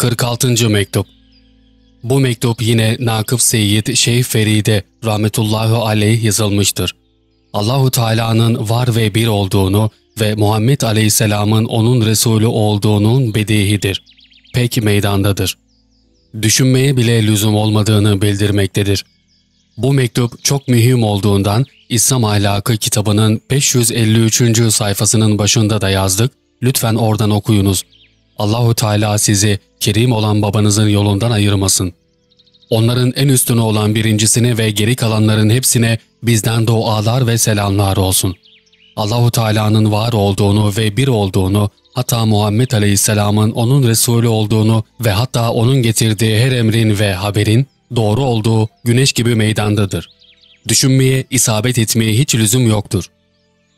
46. Mektup Bu mektup yine Nakıp Seyyid Şeyh Feride rahmetullahi aleyh yazılmıştır. Allahu Teala'nın var ve bir olduğunu ve Muhammed Aleyhisselam'ın onun Resulü olduğunun bedihidir. Pek meydandadır. Düşünmeye bile lüzum olmadığını bildirmektedir. Bu mektup çok mühim olduğundan İslam Ahlakı kitabının 553. sayfasının başında da yazdık. Lütfen oradan okuyunuz. Allahu Teala sizi kerim olan babanızın yolundan ayırmasın. Onların en üstünü olan birincisine ve geri kalanların hepsine bizden dualar ve selamlar olsun. Allahu Teala'nın var olduğunu ve bir olduğunu, hatta Muhammed Aleyhisselam'ın onun Resulü olduğunu ve hatta onun getirdiği her emrin ve haberin doğru olduğu güneş gibi meydandadır. Düşünmeye, isabet etmeye hiç lüzum yoktur.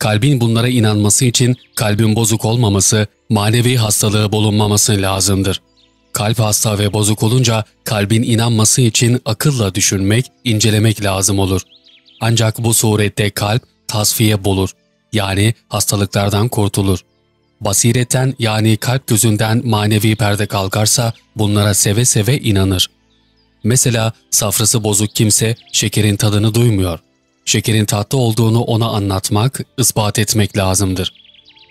Kalbin bunlara inanması için kalbin bozuk olmaması, manevi hastalığı bulunmaması lazımdır. Kalp hasta ve bozuk olunca kalbin inanması için akılla düşünmek, incelemek lazım olur. Ancak bu surette kalp tasfiye bulur. Yani hastalıklardan kurtulur. Basiretten yani kalp gözünden manevi perde kalkarsa bunlara seve seve inanır. Mesela safrası bozuk kimse şekerin tadını duymuyor. Şekerin tatlı olduğunu ona anlatmak, ispat etmek lazımdır.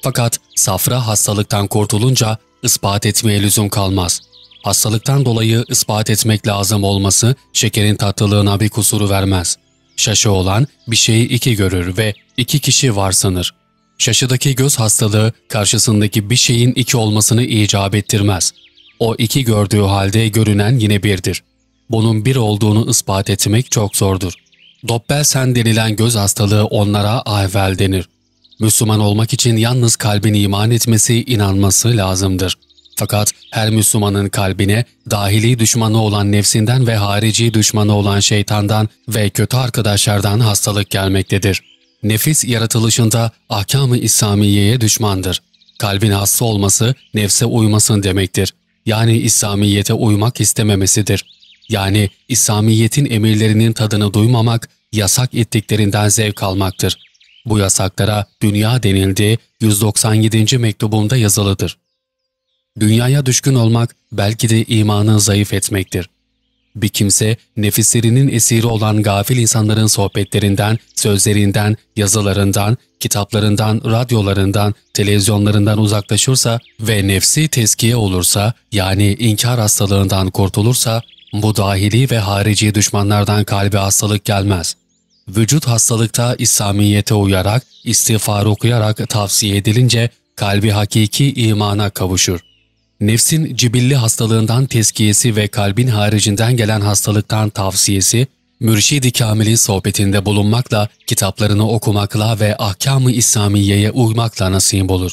Fakat safra hastalıktan kurtulunca ispat etmeye lüzum kalmaz. Hastalıktan dolayı ispat etmek lazım olması şekerin tatlılığına bir kusuru vermez. Şaşı olan bir şeyi iki görür ve iki kişi var sanır. Şaşıdaki göz hastalığı karşısındaki bir şeyin iki olmasını icap ettirmez. O iki gördüğü halde görünen yine birdir. Bunun bir olduğunu ispat etmek çok zordur. Doppelsen denilen göz hastalığı onlara ayvel denir. Müslüman olmak için yalnız kalbin iman etmesi, inanması lazımdır. Fakat her Müslümanın kalbine dahili düşmanı olan nefsinden ve harici düşmanı olan şeytandan ve kötü arkadaşlardan hastalık gelmektedir. Nefis yaratılışında ahkam-ı İslamiye'ye düşmandır. Kalbin hasta olması nefse uymasın demektir. Yani İslamiyete uymak istememesidir. Yani İslamiyetin emirlerinin tadını duymamak, yasak ettiklerinden zevk almaktır. Bu yasaklara dünya denildiği 197. mektubunda yazılıdır. Dünyaya düşkün olmak belki de imanı zayıf etmektir. Bir kimse nefislerinin esiri olan gafil insanların sohbetlerinden, sözlerinden, yazılarından, kitaplarından, radyolarından, televizyonlarından uzaklaşırsa ve nefsi teskiye olursa yani inkar hastalığından kurtulursa bu dahili ve harici düşmanlardan kalbe hastalık gelmez. Vücut hastalıkta İslamiyete uyarak, istiğfar okuyarak tavsiye edilince kalbi hakiki imana kavuşur. Nefsin cibilli hastalığından teskiyesi ve kalbin haricinden gelen hastalıktan tavsiyesi, Mürşid-i Kamil'in sohbetinde bulunmakla, kitaplarını okumakla ve ahkam-ı İslamiye'ye uymakla nasip olur.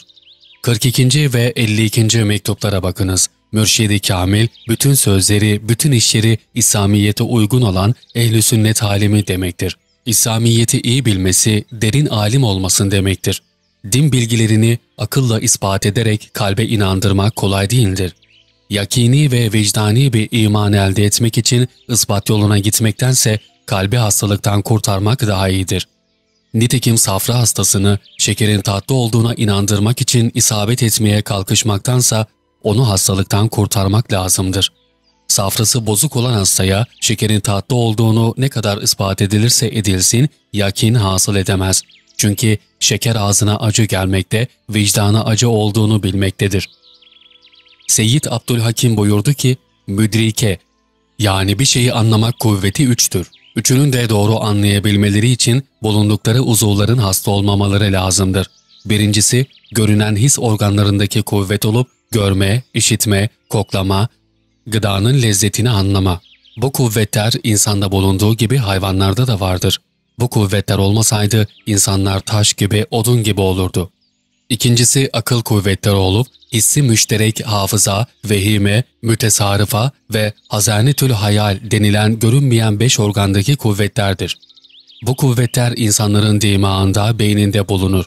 42. ve 52. mektuplara bakınız. Mürşid-i Kamil, bütün sözleri, bütün işleri İslamiyete uygun olan ehl sünnet alimi demektir. İslamiyeti iyi bilmesi, derin alim olmasın demektir. Din bilgilerini akılla ispat ederek kalbe inandırmak kolay değildir. Yakini ve vicdani bir iman elde etmek için ispat yoluna gitmektense kalbi hastalıktan kurtarmak daha iyidir. Nitekim safra hastasını şekerin tatlı olduğuna inandırmak için isabet etmeye kalkışmaktansa onu hastalıktan kurtarmak lazımdır. Safrası bozuk olan hastaya şekerin tatlı olduğunu ne kadar ispat edilirse edilsin yakin hasıl edemez. Çünkü şeker ağzına acı gelmekte, vicdana acı olduğunu bilmektedir. Seyyid Abdülhakim buyurdu ki, müdrike, yani bir şeyi anlamak kuvveti üçtür. Üçünün de doğru anlayabilmeleri için bulundukları uzuvların hasta olmamaları lazımdır. Birincisi, görünen his organlarındaki kuvvet olup, görme, işitme, koklama, gıdanın lezzetini anlama. Bu kuvvetler insanda bulunduğu gibi hayvanlarda da vardır. Bu kuvvetler olmasaydı insanlar taş gibi, odun gibi olurdu. İkincisi akıl kuvvetleri olup hissi müşterek hafıza, vehime, mütesarıfa ve hazanetül hayal denilen görünmeyen beş organdaki kuvvetlerdir. Bu kuvvetler insanların dimağında, beyninde bulunur.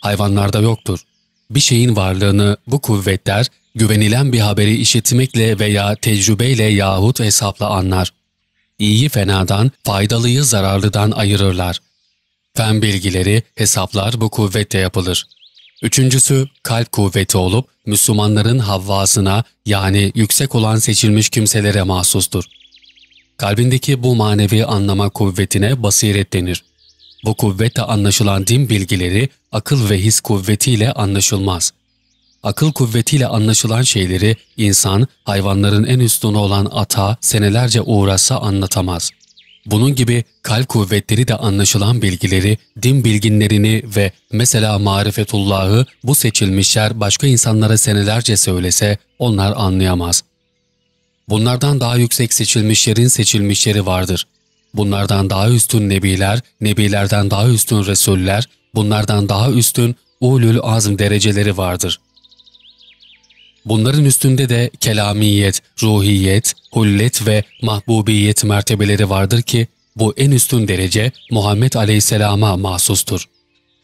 Hayvanlarda yoktur. Bir şeyin varlığını bu kuvvetler güvenilen bir haberi işitmekle veya tecrübeyle yahut hesapla anlar. İyiyi fenadan, faydalıyı zararlıdan ayırırlar. Fen bilgileri, hesaplar bu kuvvetle yapılır. Üçüncüsü kalp kuvveti olup Müslümanların havvasına yani yüksek olan seçilmiş kimselere mahsustur. Kalbindeki bu manevi anlama kuvvetine basiret denir. Bu kuvvetle anlaşılan din bilgileri akıl ve his kuvvetiyle anlaşılmaz. Akıl kuvvetiyle anlaşılan şeyleri insan, hayvanların en üstünü olan ata senelerce uğrasa anlatamaz. Bunun gibi kalp kuvvetleri de anlaşılan bilgileri, din bilginlerini ve mesela marifetullahı bu seçilmişler başka insanlara senelerce söylese onlar anlayamaz. Bunlardan daha yüksek seçilmişlerin seçilmişleri vardır. Bunlardan daha üstün nebiler, nebilerden daha üstün resuller, bunlardan daha üstün ulul azm dereceleri vardır. Bunların üstünde de kelamiyet, ruhiyet, hullet ve mahbubiyet mertebeleri vardır ki bu en üstün derece Muhammed Aleyhisselam'a mahsustur.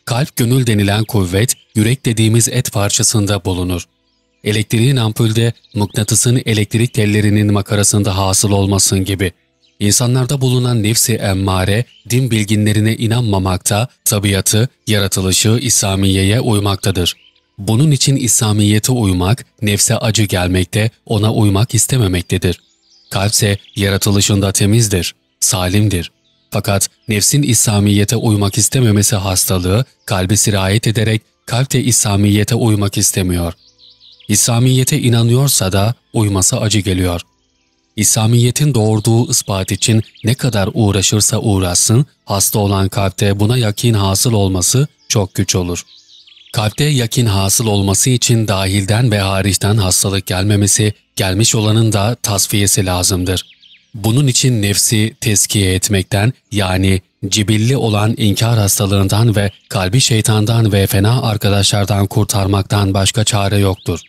Kalp gönül denilen kuvvet, yürek dediğimiz et parçasında bulunur. Elektriğin ampulde mıknatısın elektrik tellerinin makarasında hasıl olmasın gibi. İnsanlarda bulunan nefsi emmare, din bilginlerine inanmamakta, tabiatı, yaratılışı İslamiye'ye uymaktadır. Bunun için İslamiyet'e uymak, nefse acı gelmekte, ona uymak istememektedir. Kalpse yaratılışında temizdir, salimdir. Fakat nefsin İslamiyet'e uymak istememesi hastalığı, kalbi sirayet ederek kalp de İslamiyet'e uymak istemiyor. İslamiyet'e inanıyorsa da uyması acı geliyor. İslamiyet'in doğurduğu ispat için ne kadar uğraşırsa uğraşsın, hasta olan kalpte buna yakin hasıl olması çok güç olur.'' Kalpte yakin hasıl olması için dahilden ve hariçten hastalık gelmemesi, gelmiş olanın da tasfiyesi lazımdır. Bunun için nefsi teskiye etmekten yani cibilli olan inkar hastalığından ve kalbi şeytandan ve fena arkadaşlardan kurtarmaktan başka çare yoktur.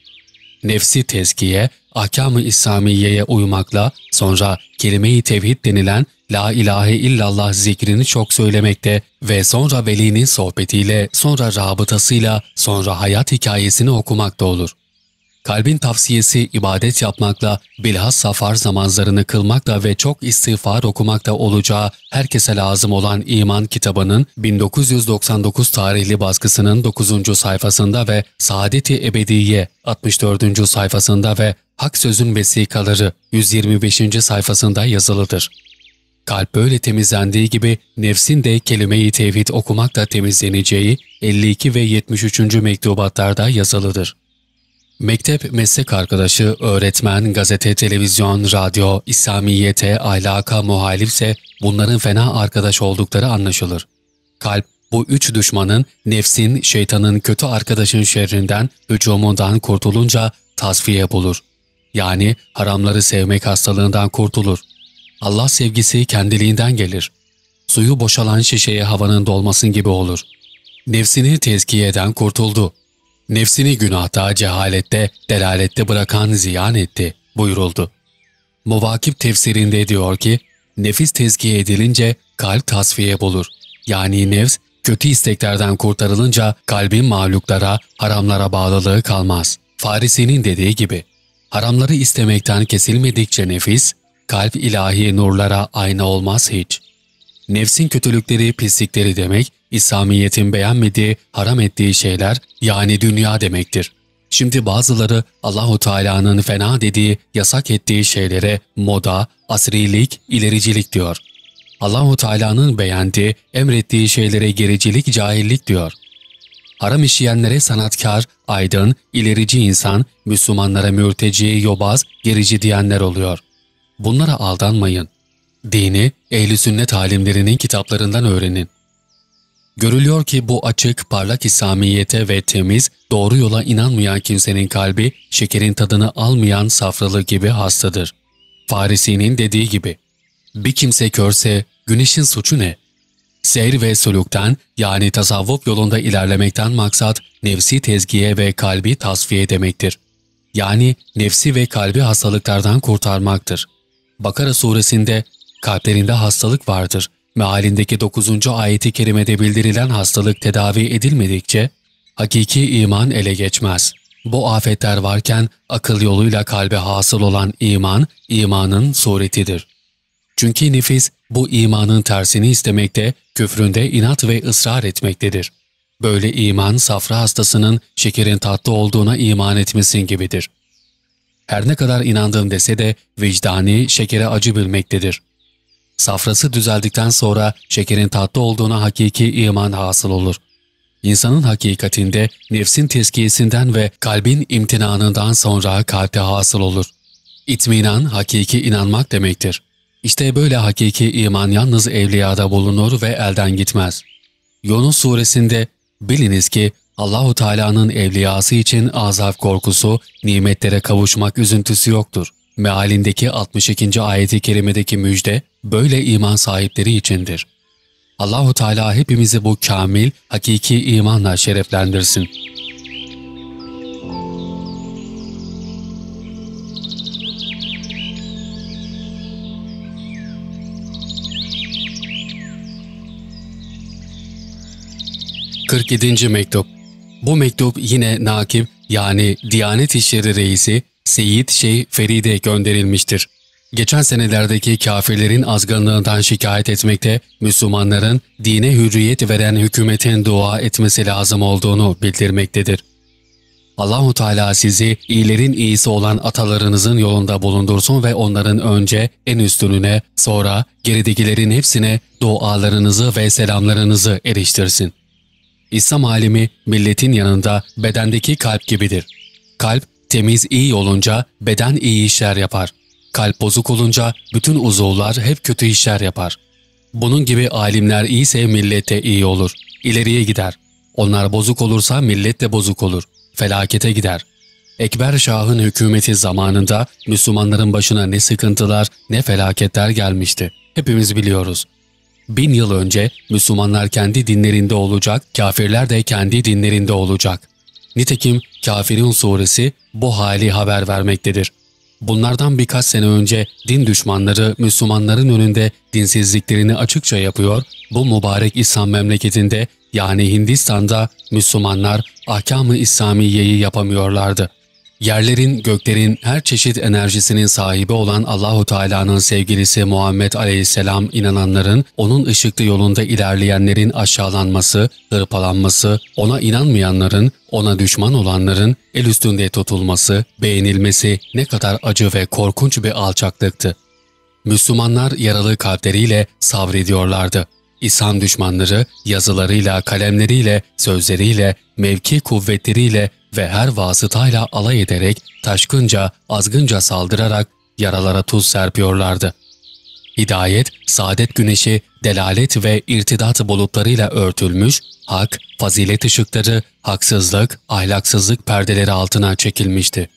Nefsi tezkiye, ahkam-ı İslamiye'ye uymakla sonra kelime-i tevhid denilen La ilahe illallah zikrini çok söylemekte ve sonra velinin sohbetiyle, sonra rabıtasıyla, sonra hayat hikayesini okumakta olur. Kalbin tavsiyesi ibadet yapmakla, bilhassa farz namazlarını kılmakla ve çok istiğfar okumakta olacağı herkese lazım olan iman kitabının 1999 tarihli baskısının 9. sayfasında ve Saadet-i Ebediye 64. sayfasında ve Hak Sözün Vesikaları 125. sayfasında yazılıdır. Kalp böyle temizlendiği gibi nefsin de kelime-i tevhid okumakla temizleneceği 52 ve 73. mektubatlarda yazılıdır. Mektep meslek arkadaşı, öğretmen, gazete, televizyon, radyo, İslamiyete, ahlaka muhalifse bunların fena arkadaş oldukları anlaşılır. Kalp bu üç düşmanın, nefsin, şeytanın kötü arkadaşın şerrinden, hücumundan kurtulunca tasfiye bulur. Yani haramları sevmek hastalığından kurtulur. Allah sevgisi kendiliğinden gelir. Suyu boşalan şişeye havanın dolmasın gibi olur. Nefsini tezkiye eden kurtuldu. Nefsini günahta, cehalette, delalette bırakan ziyan etti buyuruldu. Muvakip tefsirinde diyor ki, nefis tezkiye edilince kalp tasfiye bulur. Yani nefs kötü isteklerden kurtarılınca kalbin mahluklara, haramlara bağlılığı kalmaz. Farisi'nin dediği gibi, haramları istemekten kesilmedikçe nefis, kalp ilahi nurlara ayna olmaz hiç. Nefsin kötülükleri, pislikleri demek, İslamiyet'in beğenmediği, haram ettiği şeyler yani dünya demektir. Şimdi bazıları Allahu Teala'nın fena dediği, yasak ettiği şeylere moda, asrilik, ilericilik diyor. Allahu Teala'nın beğendiği, emrettiği şeylere gericilik, cahillik diyor. Haram işleyenlere sanatkar, aydın, ilerici insan, Müslümanlara mürteci, yobaz, gerici diyenler oluyor. Bunlara aldanmayın. Dini, ehli sünnet alimlerinin kitaplarından öğrenin. Görülüyor ki bu açık, parlak İslamiyete ve temiz, doğru yola inanmayan kimsenin kalbi, şekerin tadını almayan safralı gibi hastadır. Farisi'nin dediği gibi, bir kimse körse güneşin suçu ne? Seyr ve suluktan yani tasavvuf yolunda ilerlemekten maksat nefsi tezkiye ve kalbi tasfiye demektir. Yani nefsi ve kalbi hastalıklardan kurtarmaktır. Bakara suresinde kalplerinde hastalık vardır mealindeki 9. ayeti kerimede bildirilen hastalık tedavi edilmedikçe hakiki iman ele geçmez. Bu afetler varken akıl yoluyla kalbe hasıl olan iman, imanın suretidir. Çünkü nefis bu imanın tersini istemekte, küfründe inat ve ısrar etmektedir. Böyle iman safra hastasının şekerin tatlı olduğuna iman etmesin gibidir. Her ne kadar inandığım dese de vicdani şekere acı bilmektedir. Safrası düzeldikten sonra şekerin tatlı olduğuna hakiki iman hasıl olur. İnsanın hakikatinde nefsin tezkiyesinden ve kalbin imtinanından sonra kalpte hasıl olur. İtminan hakiki inanmak demektir. İşte böyle hakiki iman yalnız evliyada bulunur ve elden gitmez. Yunus suresinde biliniz ki Allahu Teala'nın evliyası için azap korkusu, nimetlere kavuşmak üzüntüsü yoktur. Mealindeki 62. ayeti kerimedeki müjde böyle iman sahipleri içindir. Allahu Teala hepimizi bu kamil, hakiki imanla şereflendirsin. Kırk yedinci Mektup Bu mektup yine Nakib yani Diyanet İşleri Reisi Seyyid Şeyh Feride gönderilmiştir geçen senelerdeki kafirlerin azgınlığından şikayet etmekte, Müslümanların dine hürriyet veren hükümetin dua etmesi lazım olduğunu bildirmektedir. Allahu Teala sizi iyilerin iyisi olan atalarınızın yolunda bulundursun ve onların önce en üstününe, sonra geridekilerin hepsine dualarınızı ve selamlarınızı eriştirsin. İslam alimi milletin yanında bedendeki kalp gibidir. Kalp temiz iyi olunca beden iyi işler yapar. Kalp bozuk olunca bütün uzuvlar hep kötü işler yapar. Bunun gibi alimler iyiyse millet de iyi olur. İleriye gider. Onlar bozuk olursa millet de bozuk olur. Felakete gider. Ekber Şah'ın hükümeti zamanında Müslümanların başına ne sıkıntılar ne felaketler gelmişti. Hepimiz biliyoruz. Bin yıl önce Müslümanlar kendi dinlerinde olacak, kafirler de kendi dinlerinde olacak. Nitekim Kafirun suresi bu hali haber vermektedir. Bunlardan birkaç sene önce din düşmanları Müslümanların önünde dinsizliklerini açıkça yapıyor, bu mübarek İslam memleketinde yani Hindistan'da Müslümanlar ahkam-ı İslamiye'yi yapamıyorlardı. Yerlerin, göklerin her çeşit enerjisinin sahibi olan Allahu Teala'nın sevgilisi Muhammed Aleyhisselam inananların, onun ışıklı yolunda ilerleyenlerin aşağılanması, hırpalanması, ona inanmayanların, ona düşman olanların el üstünde tutulması, beğenilmesi ne kadar acı ve korkunç bir alçaklıktı. Müslümanlar yaralı kalpleriyle savrediyorlardı. İslam düşmanları yazılarıyla, kalemleriyle, sözleriyle, mevki kuvvetleriyle ve her vasıtayla alay ederek taşkınca, azgınca saldırarak yaralara tuz serpiyorlardı. Hidayet, saadet güneşi, delalet ve irtidat bulutlarıyla örtülmüş, hak, fazilet ışıkları, haksızlık, ahlaksızlık perdeleri altına çekilmişti.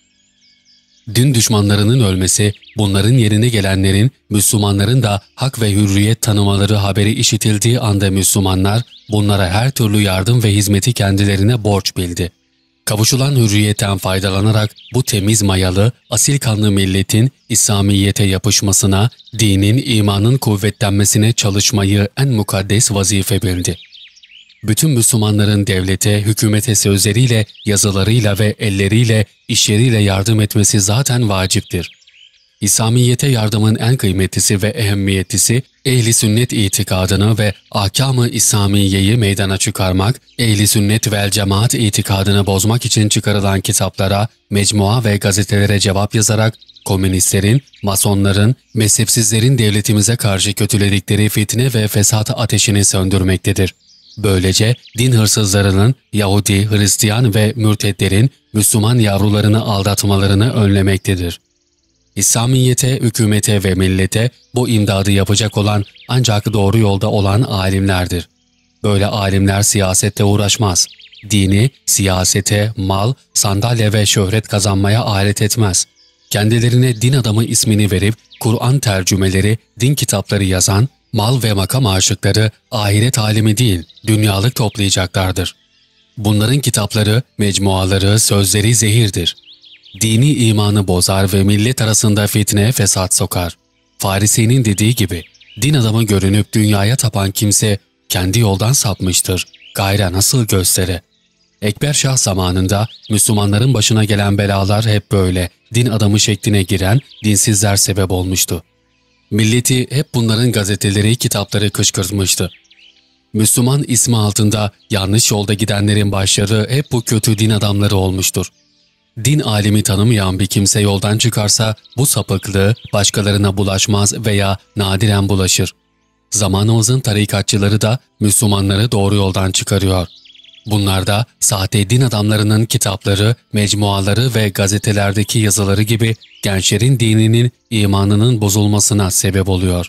Din düşmanlarının ölmesi, bunların yerine gelenlerin, Müslümanların da hak ve hürriyet tanımaları haberi işitildiği anda Müslümanlar, bunlara her türlü yardım ve hizmeti kendilerine borç bildi. Kavuşulan hürriyetten faydalanarak bu temiz mayalı, asil kanlı milletin İslamiyete yapışmasına, dinin, imanın kuvvetlenmesine çalışmayı en mukaddes vazife bildi. Bütün Müslümanların devlete, hükümete sözleriyle, yazılarıyla ve elleriyle, işleriyle yardım etmesi zaten vaciptir. İslamiyete yardımın en kıymetlisi ve ehemmiyetlisi, ehli sünnet itikadını ve ahkam-ı İslamiye'yi meydana çıkarmak, ehli sünnet vel cemaat itikadını bozmak için çıkarılan kitaplara, mecmua ve gazetelere cevap yazarak, komünistlerin, masonların, mezhepsizlerin devletimize karşı kötüledikleri fitne ve fesat ateşini söndürmektedir. Böylece din hırsızlarının, Yahudi, Hristiyan ve mürtetlerin Müslüman yavrularını aldatmalarını önlemektedir. İslamiyete, hükümete ve millete bu imdadı yapacak olan ancak doğru yolda olan alimlerdir. Böyle alimler siyasette uğraşmaz. Dini, siyasete, mal, sandalye ve şöhret kazanmaya alet etmez. Kendilerine din adamı ismini verip Kur'an tercümeleri, din kitapları yazan, mal ve makam aşıkları ahiret alimi değil, dünyalık toplayacaklardır. Bunların kitapları, mecmuaları, sözleri zehirdir dini imanı bozar ve millet arasında fitne fesat sokar. Farisi'nin dediği gibi, din adamı görünüp dünyaya tapan kimse kendi yoldan sapmıştır, gayra nasıl göstere. Ekber Şah zamanında Müslümanların başına gelen belalar hep böyle din adamı şekline giren dinsizler sebep olmuştu. Milleti hep bunların gazeteleri, kitapları kışkırtmıştı. Müslüman ismi altında yanlış yolda gidenlerin başları hep bu kötü din adamları olmuştur. Din alimi tanımayan bir kimse yoldan çıkarsa bu sapıklığı başkalarına bulaşmaz veya nadiren bulaşır. Zamanımızın tarikatçıları da Müslümanları doğru yoldan çıkarıyor. Bunlar da sahte din adamlarının kitapları, mecmuaları ve gazetelerdeki yazıları gibi gençlerin dininin, imanının bozulmasına sebep oluyor.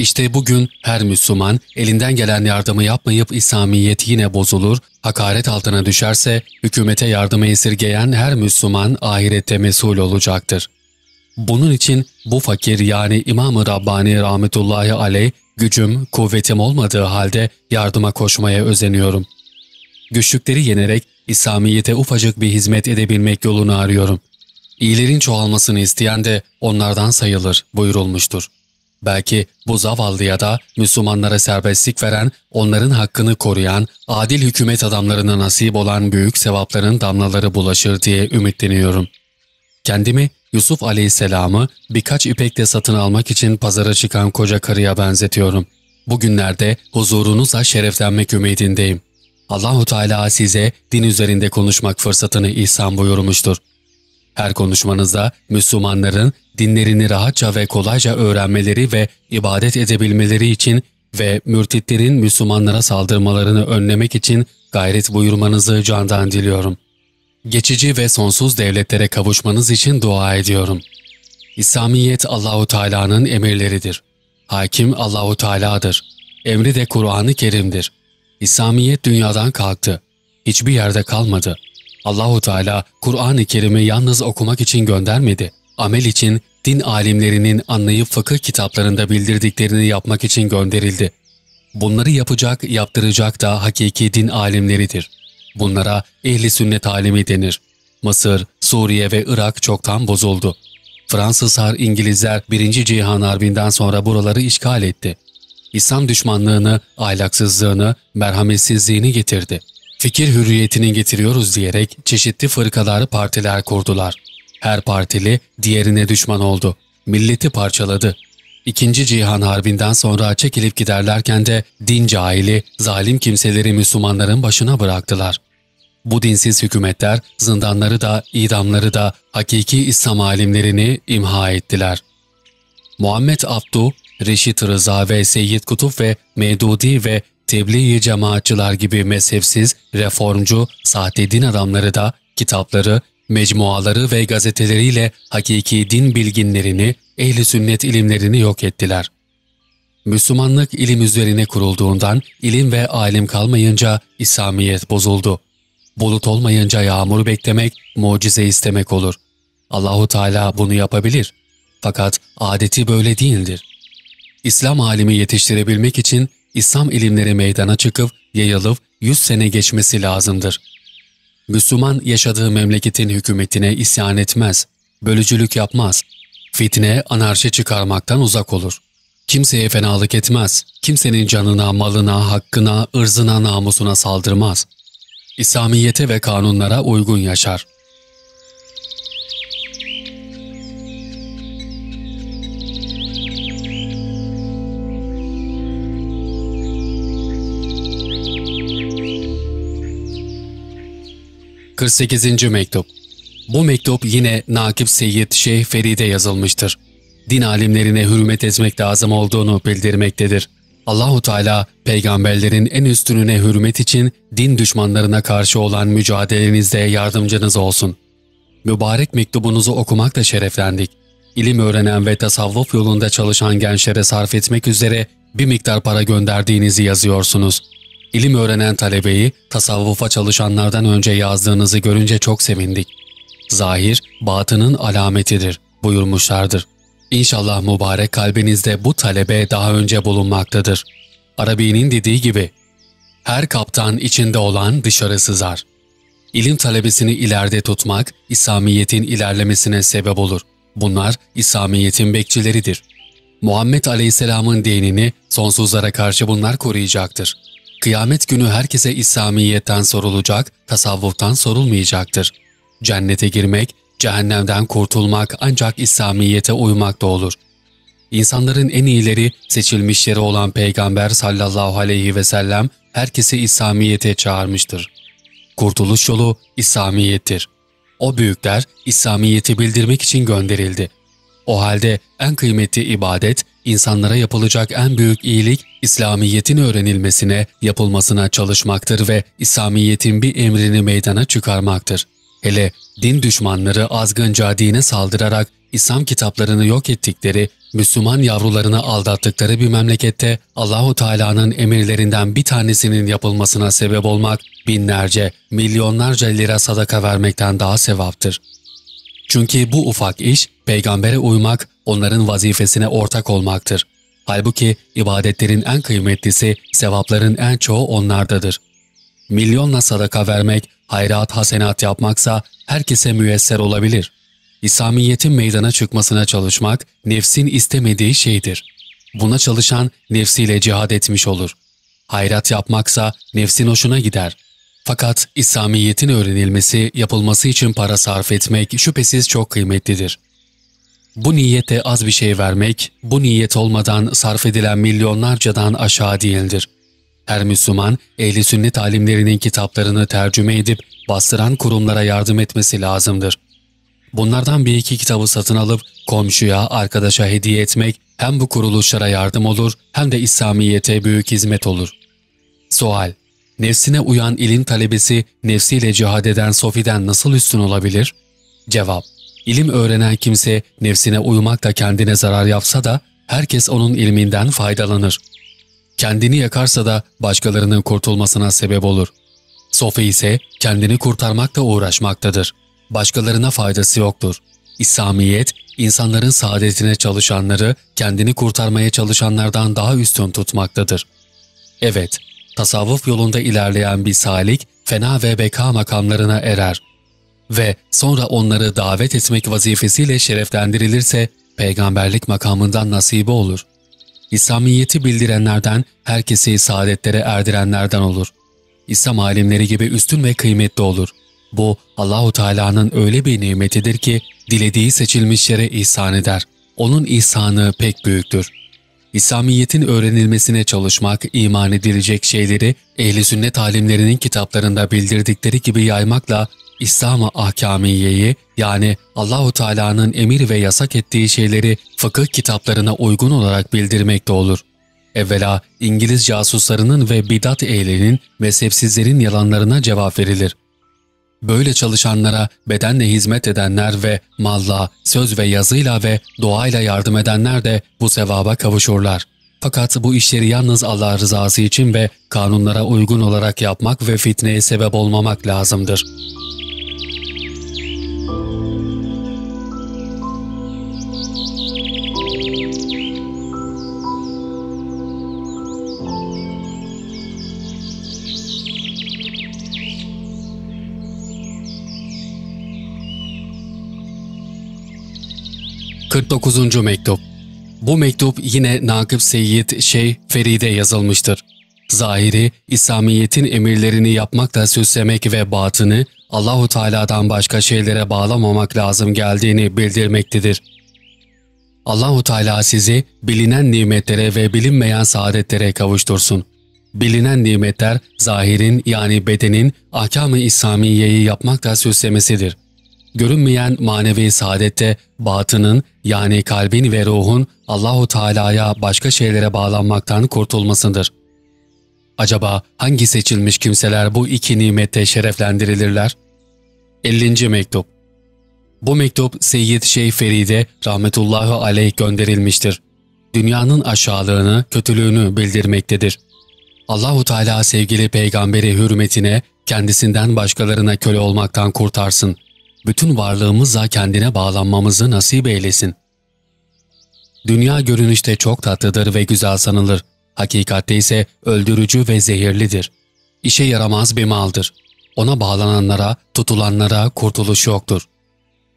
İşte bugün her Müslüman elinden gelen yardımı yapmayıp İslamiyet yine bozulur, hakaret altına düşerse hükümete yardımı esirgeyen her Müslüman ahirette mesul olacaktır. Bunun için bu fakir yani İmam-ı Rabbani rahmetullahi aleyh gücüm, kuvvetim olmadığı halde yardıma koşmaya özeniyorum. Güçlükleri yenerek İslamiyet'e ufacık bir hizmet edebilmek yolunu arıyorum. İyilerin çoğalmasını isteyen de onlardan sayılır buyurulmuştur. Belki bu zavallıya da Müslümanlara serbestlik veren, onların hakkını koruyan, adil hükümet adamlarına nasip olan büyük sevapların damlaları bulaşır diye ümitleniyorum. Kendimi Yusuf Aleyhisselam'ı birkaç ipekle satın almak için pazara çıkan koca karıya benzetiyorum. Bugünlerde huzurunuzla şereflenmek ümidindeyim. Allahu Teala size din üzerinde konuşmak fırsatını ihsan buyurmuştur. Her konuşmanızda Müslümanların dinlerini rahatça ve kolayca öğrenmeleri ve ibadet edebilmeleri için ve mürtitlerin Müslümanlara saldırmalarını önlemek için gayret buyurmanızı candan diliyorum. Geçici ve sonsuz devletlere kavuşmanız için dua ediyorum. İslamiyet Allahu Teala'nın emirleridir. Hakim Allahu Teala'dır. Emri de Kur'an-ı Kerim'dir. İslamiyet dünyadan kalktı. Hiçbir yerde kalmadı. Allahu Teala Kur'an-ı Kerim'i yalnız okumak için göndermedi. Amel için din alimlerinin anlayıp fıkıh kitaplarında bildirdiklerini yapmak için gönderildi. Bunları yapacak, yaptıracak da hakiki din alimleridir. Bunlara ehli sünnet alimi denir. Mısır, Suriye ve Irak çoktan bozuldu. Fransızlar, İngilizler 1. Cihan Harbi'nden sonra buraları işgal etti. İslam düşmanlığını, ahlaksızlığını, merhametsizliğini getirdi. Fikir hürriyetini getiriyoruz diyerek çeşitli fırkalar partiler kurdular. Her partili diğerine düşman oldu. Milleti parçaladı. İkinci Cihan Harbi'nden sonra çekilip giderlerken de din cahili, zalim kimseleri Müslümanların başına bıraktılar. Bu dinsiz hükümetler zindanları da, idamları da hakiki İslam alimlerini imha ettiler. Muhammed Abdu, Reşit Rıza ve Seyyid Kutup ve Medudi ve tebliğ cemaatçılar gibi mezhepsiz, reformcu, sahte din adamları da kitapları, mecmuaları ve gazeteleriyle hakiki din bilginlerini, ehli sünnet ilimlerini yok ettiler. Müslümanlık ilim üzerine kurulduğundan ilim ve alim kalmayınca İslamiyet bozuldu. Bulut olmayınca yağmur beklemek, mucize istemek olur. Allahu Teala bunu yapabilir. Fakat adeti böyle değildir. İslam alimi yetiştirebilmek için İslam ilimleri meydana çıkıp yayılıp 100 sene geçmesi lazımdır. Müslüman yaşadığı memleketin hükümetine isyan etmez, bölücülük yapmaz, fitne, anarşi çıkarmaktan uzak olur. Kimseye fenalık etmez, kimsenin canına, malına, hakkına, ırzına, namusuna saldırmaz. İslamiyete ve kanunlara uygun yaşar. 48. Mektup Bu mektup yine Nakip Seyyid Şeyh Feride yazılmıştır. Din alimlerine hürmet etmek lazım olduğunu bildirmektedir. Allahu Teala peygamberlerin en üstününe hürmet için din düşmanlarına karşı olan mücadelenizde yardımcınız olsun. Mübarek mektubunuzu okumakla şereflendik. İlim öğrenen ve tasavvuf yolunda çalışan gençlere sarf etmek üzere bir miktar para gönderdiğinizi yazıyorsunuz. İlim öğrenen talebeyi tasavvufa çalışanlardan önce yazdığınızı görünce çok sevindik. Zahir, batının alametidir buyurmuşlardır. İnşallah mübarek kalbinizde bu talebe daha önce bulunmaktadır. Arabi'nin dediği gibi, her kaptan içinde olan dışarı sızar. İlim talebesini ileride tutmak, İslamiyet'in ilerlemesine sebep olur. Bunlar İslamiyet'in bekçileridir. Muhammed Aleyhisselam'ın dinini sonsuzlara karşı bunlar koruyacaktır. Kıyamet günü herkese İslamiyet'ten sorulacak, tasavvuftan sorulmayacaktır. Cennete girmek, cehennemden kurtulmak ancak İslamiyet'e uymakta olur. İnsanların en iyileri, seçilmişleri olan Peygamber sallallahu aleyhi ve sellem herkesi İslamiyet'e çağırmıştır. Kurtuluş yolu İslamiyet'tir. O büyükler İslamiyet'i bildirmek için gönderildi. O halde en kıymetli ibadet, insanlara yapılacak en büyük iyilik, İslamiyet'in öğrenilmesine, yapılmasına çalışmaktır ve İslamiyet'in bir emrini meydana çıkarmaktır. Hele din düşmanları azgınca dine saldırarak İslam kitaplarını yok ettikleri, Müslüman yavrularını aldattıkları bir memlekette Allahu Teala'nın emirlerinden bir tanesinin yapılmasına sebep olmak binlerce, milyonlarca lira sadaka vermekten daha sevaptır. Çünkü bu ufak iş peygambere uymak, onların vazifesine ortak olmaktır. Halbuki ibadetlerin en kıymetlisi, sevapların en çoğu onlardadır. Milyonla sadaka vermek, hayrat hasenat yapmaksa herkese müyesser olabilir. İslamiyetin meydana çıkmasına çalışmak, nefsin istemediği şeydir. Buna çalışan nefsiyle cihad etmiş olur. Hayrat yapmaksa nefsin hoşuna gider. Fakat İslamiyetin öğrenilmesi, yapılması için para sarf etmek şüphesiz çok kıymetlidir. Bu niyete az bir şey vermek, bu niyet olmadan sarf edilen milyonlarcadan aşağı değildir. Her Müslüman, ehli sünnet alimlerinin kitaplarını tercüme edip bastıran kurumlara yardım etmesi lazımdır. Bunlardan bir iki kitabı satın alıp komşuya, arkadaşa hediye etmek hem bu kuruluşlara yardım olur hem de İslamiyet'e büyük hizmet olur. Sual Nefsine uyan ilim talebesi nefsiyle cihad eden Sofi'den nasıl üstün olabilir? Cevap İlim öğrenen kimse nefsine uymak da kendine zarar yapsa da herkes onun ilminden faydalanır. Kendini yakarsa da başkalarının kurtulmasına sebep olur. Sofi ise kendini kurtarmakla uğraşmaktadır. Başkalarına faydası yoktur. İslamiyet, insanların saadetine çalışanları kendini kurtarmaya çalışanlardan daha üstün tutmaktadır. Evet, tasavvuf yolunda ilerleyen bir salik, fena ve beka makamlarına erer ve sonra onları davet etmek vazifesiyle şereflendirilirse peygamberlik makamından nasibi olur. İslamiyet'i bildirenlerden, herkesi saadetlere erdirenlerden olur. İslam alimleri gibi üstün ve kıymetli olur. Bu Allahu Teala'nın öyle bir nimetidir ki dilediği seçilmişlere ihsan eder. Onun ihsanı pek büyüktür. İslamiyet'in öğrenilmesine çalışmak, iman edilecek şeyleri ehli sünnet alimlerinin kitaplarında bildirdikleri gibi yaymakla İslam-ı Ahkamiye'yi yani Allahu Teala'nın emir ve yasak ettiği şeyleri fıkıh kitaplarına uygun olarak bildirmekte olur. Evvela İngiliz casuslarının ve bidat ehlinin mezhepsizlerin yalanlarına cevap verilir. Böyle çalışanlara bedenle hizmet edenler ve malla, söz ve yazıyla ve duayla yardım edenler de bu sevaba kavuşurlar. Fakat bu işleri yalnız Allah rızası için ve kanunlara uygun olarak yapmak ve fitneye sebep olmamak lazımdır.'' 49. Mektup Bu mektup yine Nakıp Seyyid Şeyh Feride yazılmıştır. Zahiri, İslamiyet'in emirlerini yapmakla süslemek ve batını Allahu Teala'dan başka şeylere bağlamamak lazım geldiğini bildirmektedir. Allahu Teala sizi bilinen nimetlere ve bilinmeyen saadetlere kavuştursun. Bilinen nimetler zahirin yani bedenin ahkam-ı İslamiye'yi yapmakla süslemesidir görünmeyen manevi saadette batının yani kalbin ve ruhun Allahu Teala'ya başka şeylere bağlanmaktan kurtulmasıdır. Acaba hangi seçilmiş kimseler bu iki nimette şereflendirilirler? 50. Mektup Bu mektup Seyyid Şeyh Feride rahmetullahi aleyh gönderilmiştir. Dünyanın aşağılığını, kötülüğünü bildirmektedir. Allahu Teala sevgili peygamberi hürmetine kendisinden başkalarına köle olmaktan kurtarsın.'' Bütün varlığımızla kendine bağlanmamızı nasip eylesin. Dünya görünüşte çok tatlıdır ve güzel sanılır. Hakikatte ise öldürücü ve zehirlidir. İşe yaramaz bir maldır. Ona bağlananlara, tutulanlara kurtuluş yoktur.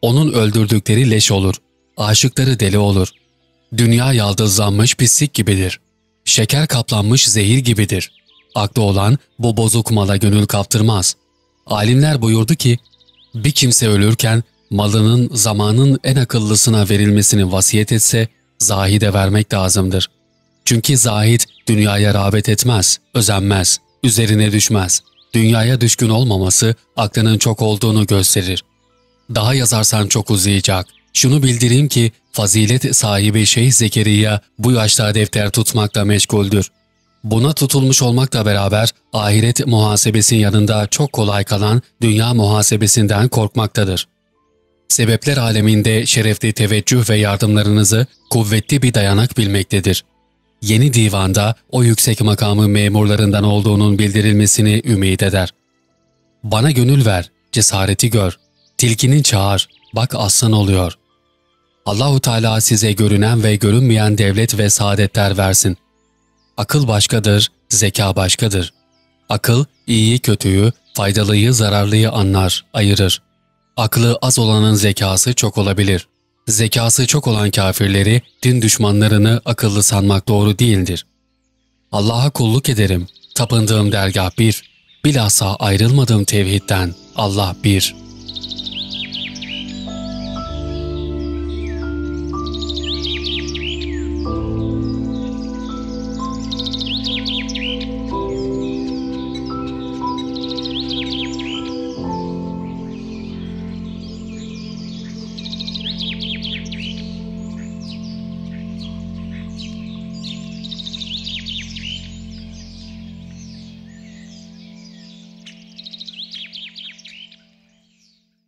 Onun öldürdükleri leş olur. Aşıkları deli olur. Dünya yaldızlanmış pislik gibidir. Şeker kaplanmış zehir gibidir. Aklı olan bu bozuk mala gönül kaptırmaz. Alimler buyurdu ki, bir kimse ölürken malının zamanın en akıllısına verilmesini vasiyet etse zahide vermek lazımdır. Çünkü zahid dünyaya rağbet etmez, özenmez, üzerine düşmez. Dünyaya düşkün olmaması aklının çok olduğunu gösterir. Daha yazarsan çok uzayacak. Şunu bildireyim ki fazilet sahibi Şeyh Zekeriya bu yaşta defter tutmakla meşguldür. Buna tutulmuş olmakla beraber ahiret muhasebesinin yanında çok kolay kalan dünya muhasebesinden korkmaktadır. Sebepler aleminde şerefli teveccüh ve yardımlarınızı kuvvetli bir dayanak bilmektedir. Yeni divanda o yüksek makamı memurlarından olduğunun bildirilmesini ümit eder. Bana gönül ver, cesareti gör. Tilkinin çağır, bak aslan oluyor. Allahu Teala size görünen ve görünmeyen devlet ve saadetler versin. Akıl başkadır, zeka başkadır. Akıl iyiyi kötüyü, faydalıyı zararlıyı anlar, ayırır. Aklı az olanın zekası çok olabilir. Zekası çok olan kafirleri, din düşmanlarını akıllı sanmak doğru değildir. Allah'a kulluk ederim. Tapındığım dergah bir. Bilhassa ayrılmadığım tevhidden Allah bir.''